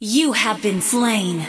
You have been slain.